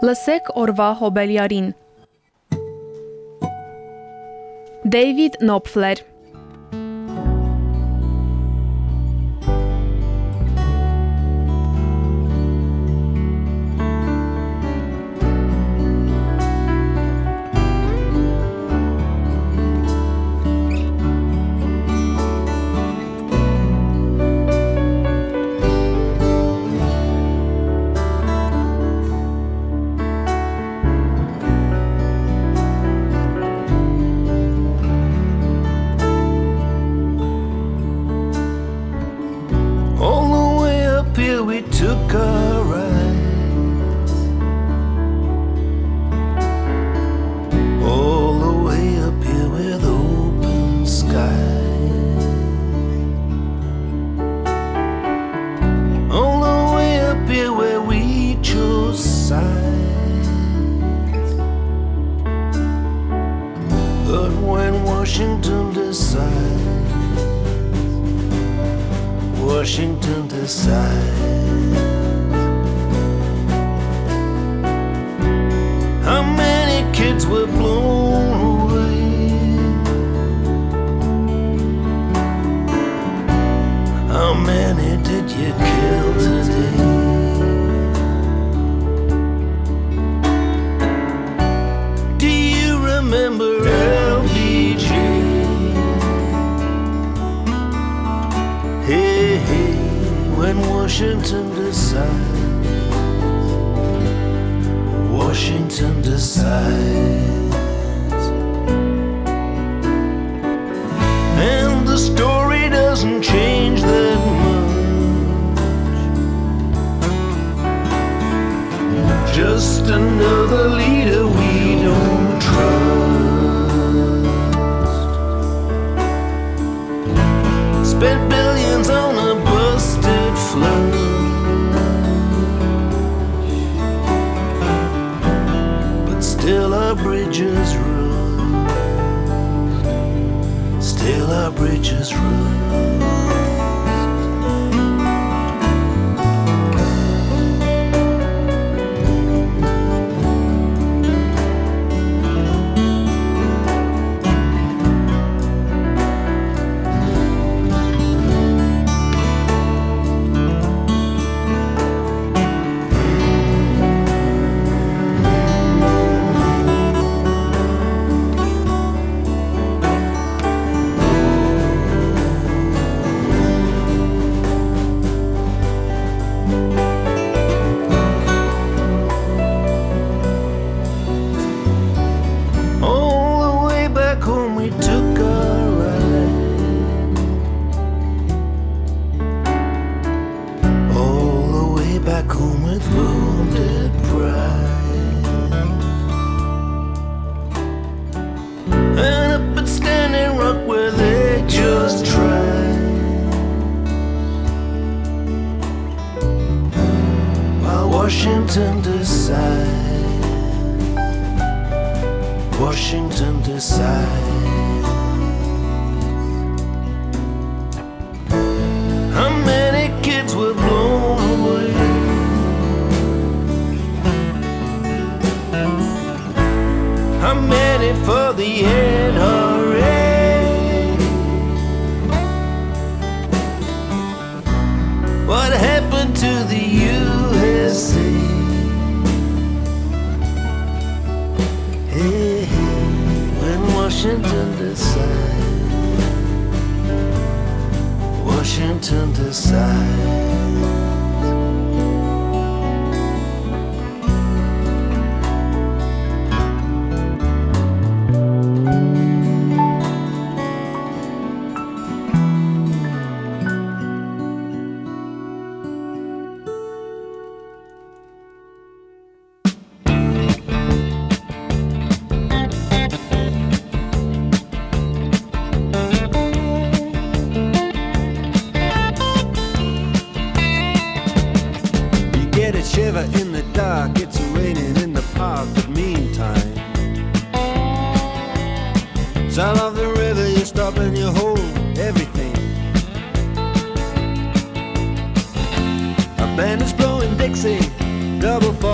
Լսեք օրվա հոբելյարին։ Դեյվիդ Նոփֆլեր sides. But when Washington decides, Washington decides. How many kids were blown away? How many did you kill today? when Washington decides. Washington decides.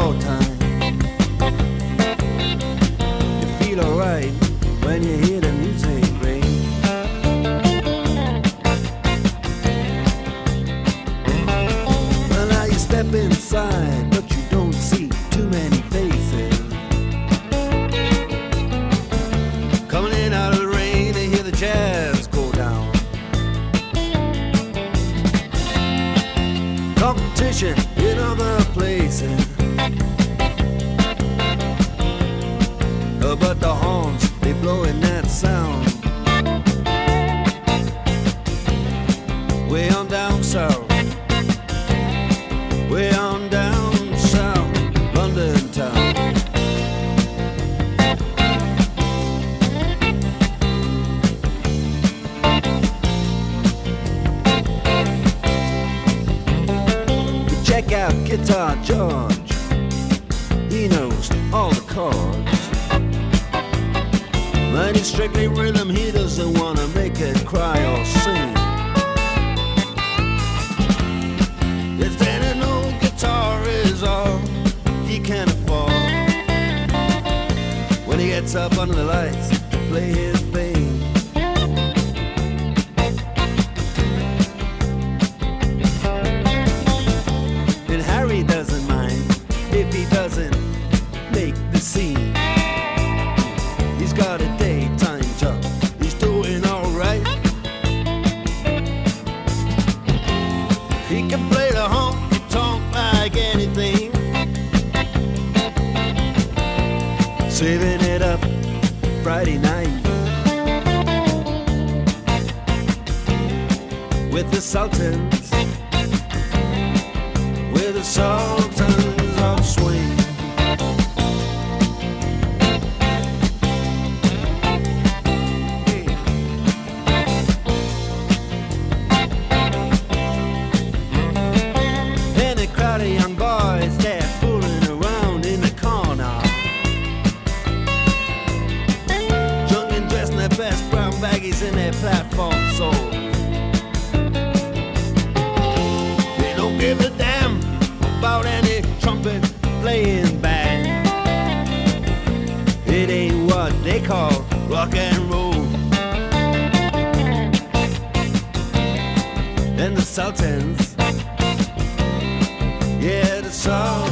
all time. but the horns, they blowing that sound. rock and roll. And the Sultans, yeah, the Sultans.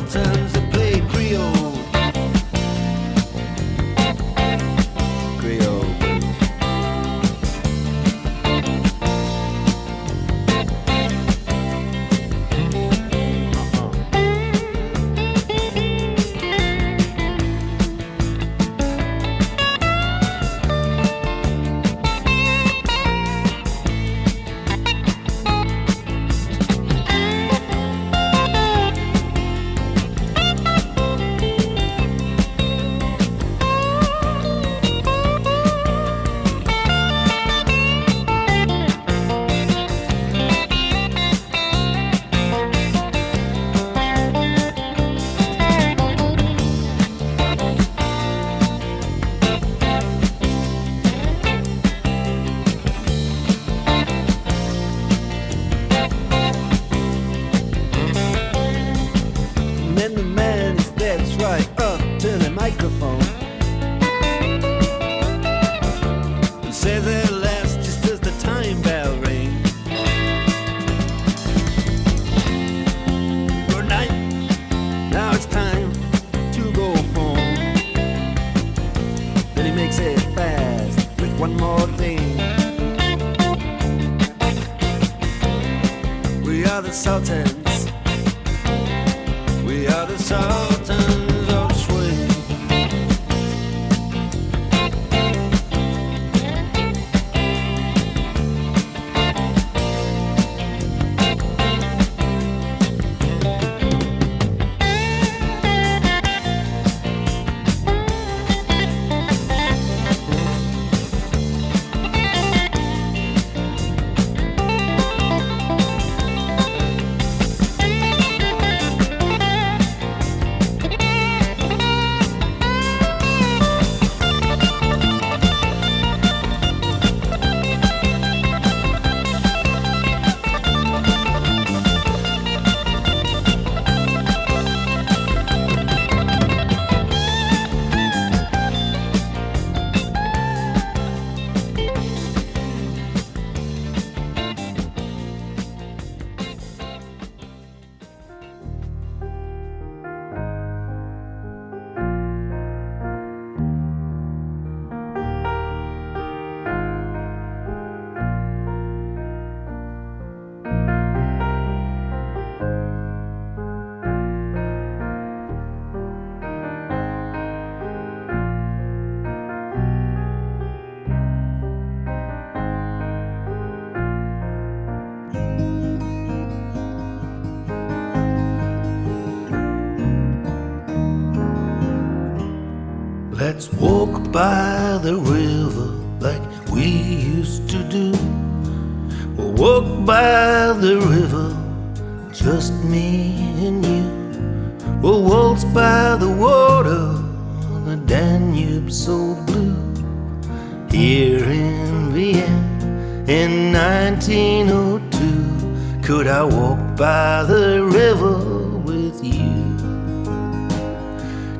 In 1902, could I walk by the river with you?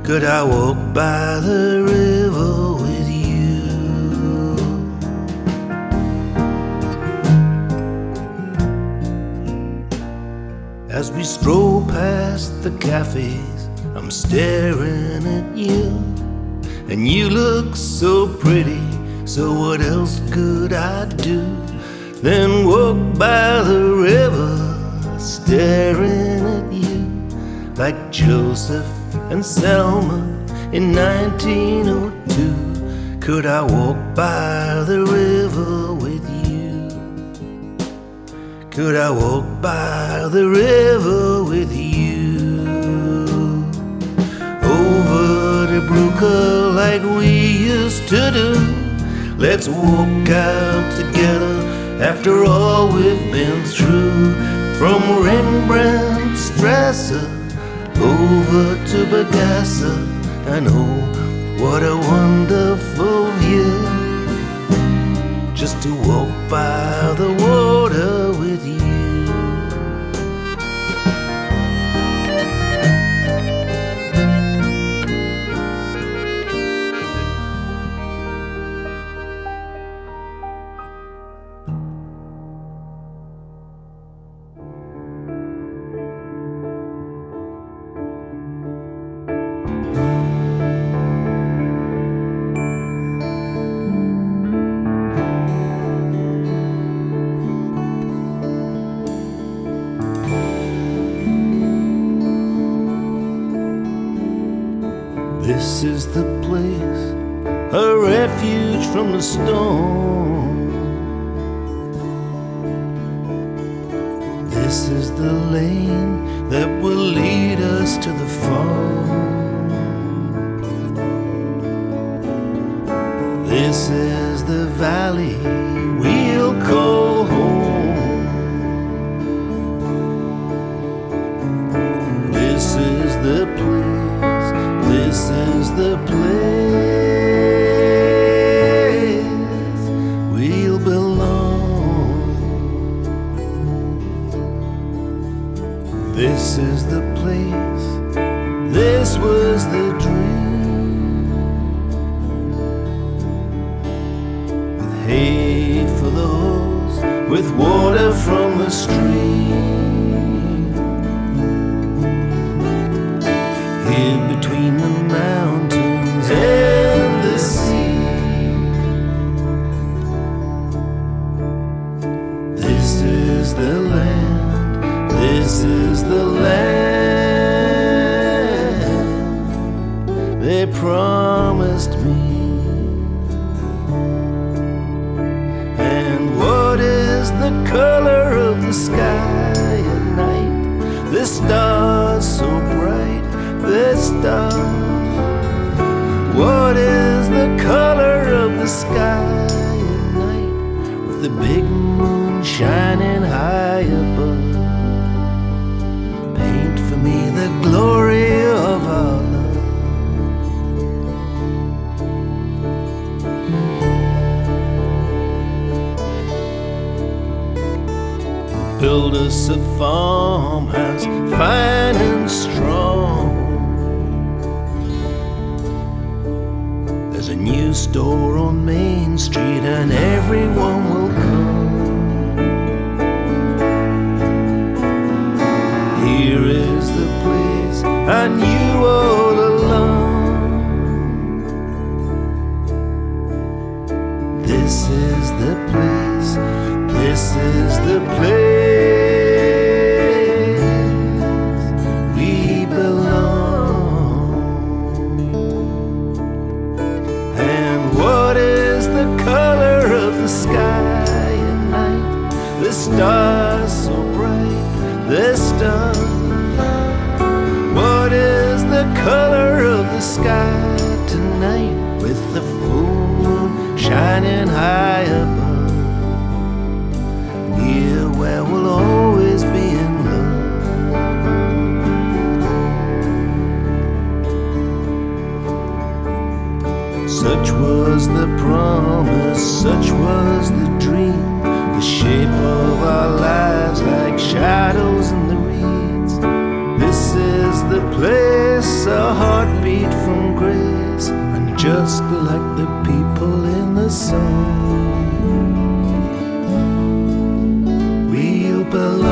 Could I walk by the river with you? As we stroll past the cafes, I'm staring at you. And you look so pretty, so what else could I do? Then walk by the river, staring at you like Joseph and Selma in 1902. Could I walk by the river with you? Could I walk by the river with you? Over to Brooker like we used to do. Let's walk out together after all we've been through. From Rembrandt's dresser over to Bagassa. And oh, what a wonderful view. Just to walk by the water This is the place, a refuge from the storm. This is the lane that will lead us to the fall. This is the valley we'll call Build us a farmhouse, fine and strong. There's a new store on Main Street, and everyone will come. Here is the place I knew all along. This is the place, this is the place tonight? with the full moon shining high above. Here where we'll always be in love. Such was the promise, such was the dream, the shape of our lives like shadows in the reeds. This is the place, a heartbeat from grace, just like the people in the song, we'll belong.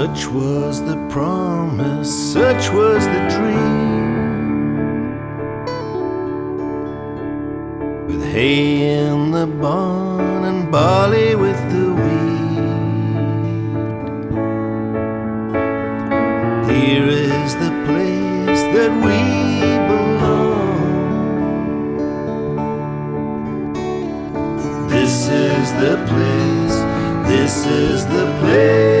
Such was the promise, such was the dream. With hay in the barn and barley with the wheat. Here is the place that we belong. This is the place, this is the place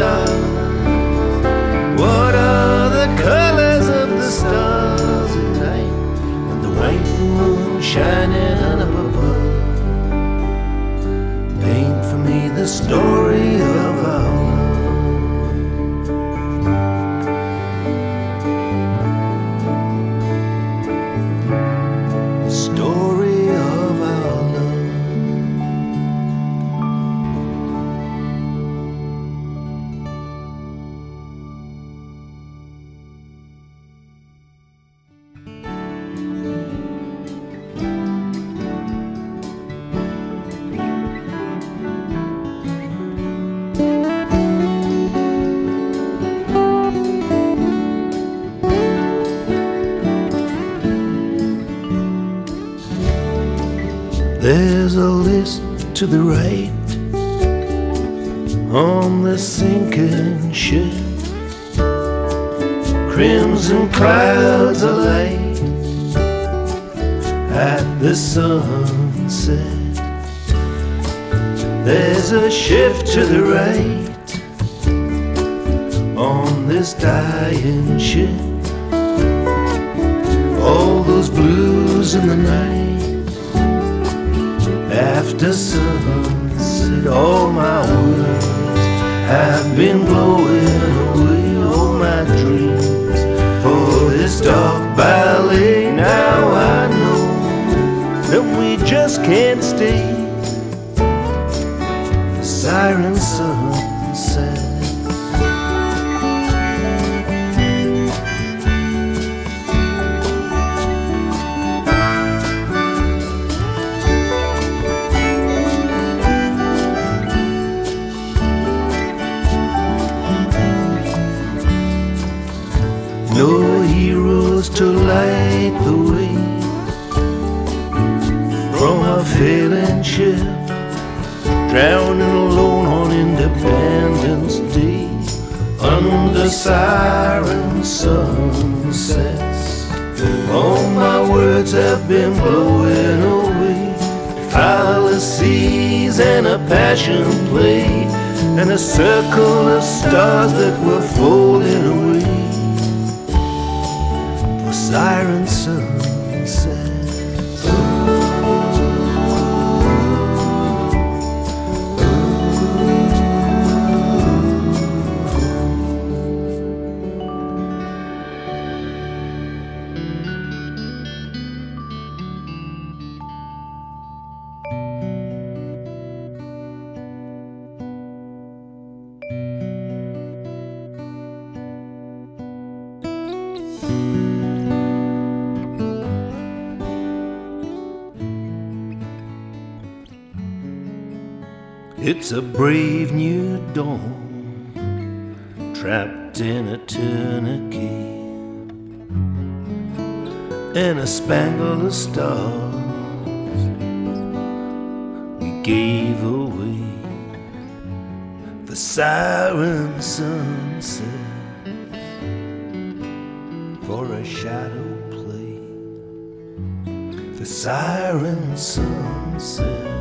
the on the sinking ship. Crimson clouds alight at the sunset. There's a shift to the right on this dying ship. All those blues in the night after sunset, all my words have been blowing away all my dreams for this dark ballet. Now I know that we just can't stay. The siren the way from a failing ship, drowning alone on Independence Day under siren sunsets. All my words have been blowing away, fallacies and a passion play, and a circle of stars that were folding away for siren It's a brave new dawn, trapped in eternity, in a spangle of stars we gave away the siren sunset for a shadow play. The siren sunset.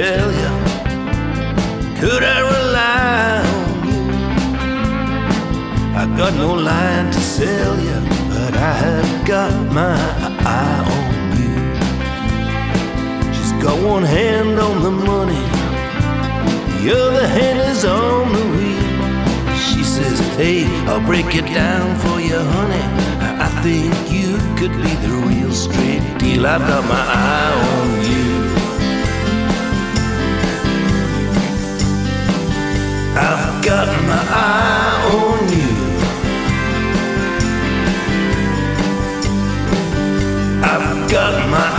Tell you. Could I rely on you? I got no line to sell you, but I have got my eye on you. She's got one hand on the money, the other hand is on the wheel. She says, Hey, I'll break it down for you, honey. I think you could be the real straight deal. I've got my eye on you. Got my eye on you. I've got my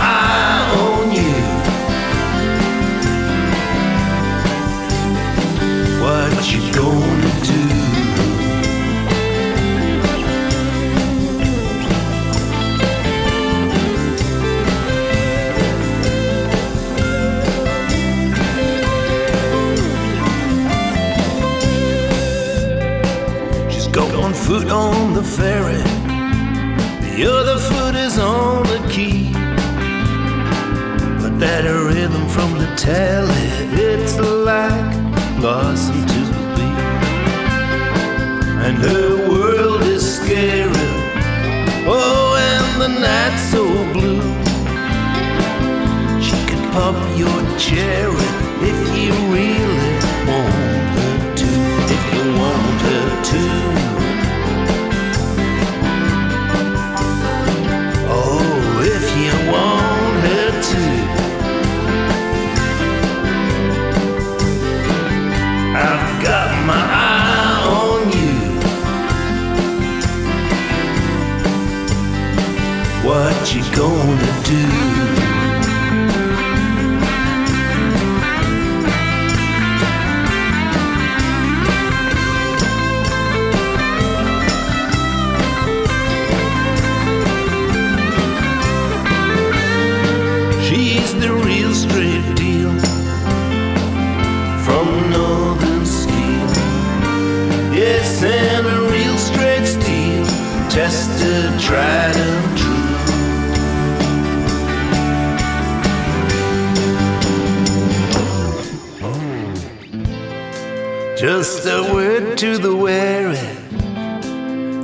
Just a word to the weary,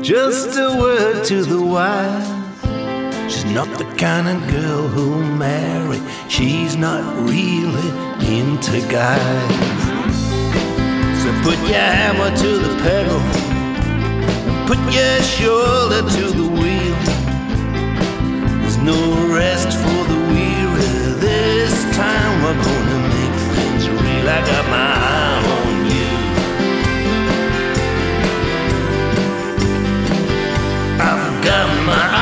just a word to the wise. She's not the kind of girl who'll marry. She's not really into guys. So put your hammer to the pedal put your shoulder to the wheel. There's no rest for the weary. This time we're gonna make things real. I got my I've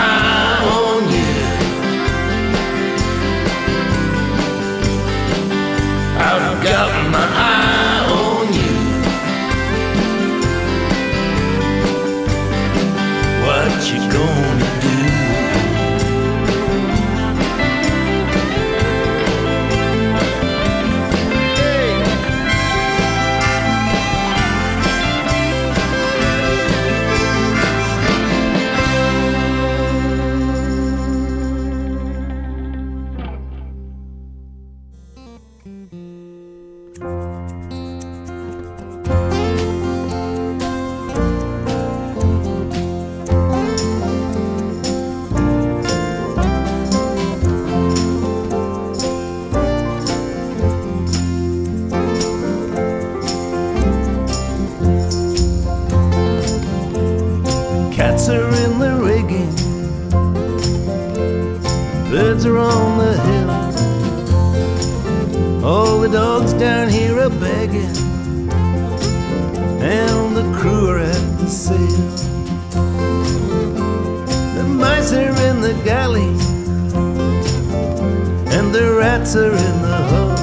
and the rats are in the hole.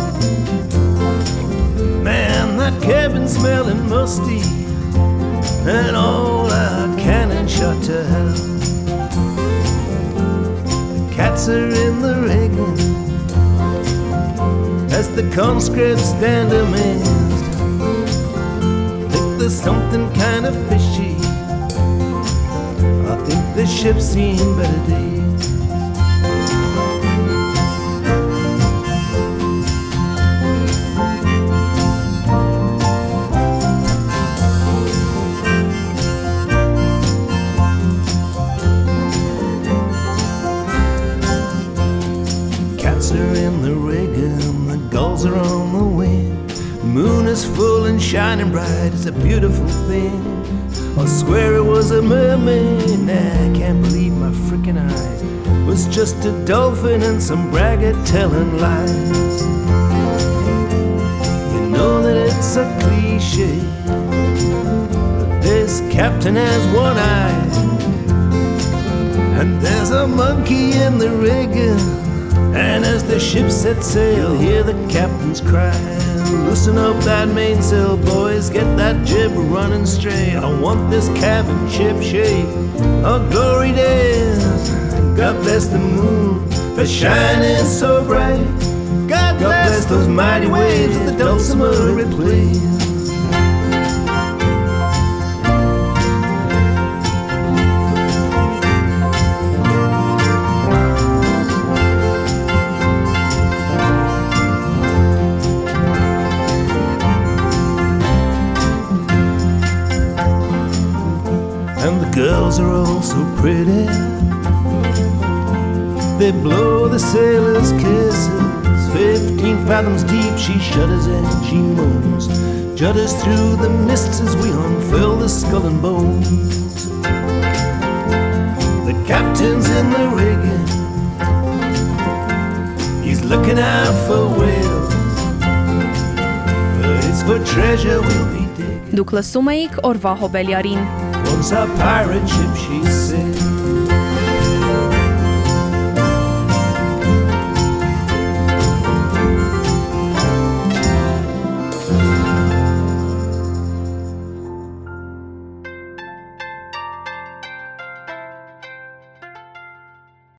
Man, that cabin's smelling musty, and all our cannon shot to hell. The cats are in the rigging as the conscripts stand amazed. Think there's something kind of fishy. I think the ship's seen better days. Shining bright, it's a beautiful thing. I swear it was a mermaid, nah, I can't believe my freaking eyes. It was just a dolphin and some braggart telling lies. You know that it's a cliche, but this captain has one eye. And there's a monkey in the rigging. And as the ship sets sail, hear the captain's cry. Loosen up that mainsail, boys, get that jib running straight. I want this cabin ship shape of glory days. God bless the moon for shining so bright. God bless those mighty waves that the dulcimer it the girls are all so pretty. They blow the sailors' kisses. Fifteen fathoms deep, she shudders and she moans. Judders through the mists as we unfurl the skull and bones. The captain's in the rigging. He's looking out for whales. But it's for treasure we'll be digging. Դուք լսում էիք օրվա հոբելյարին։ Once a pirate ship she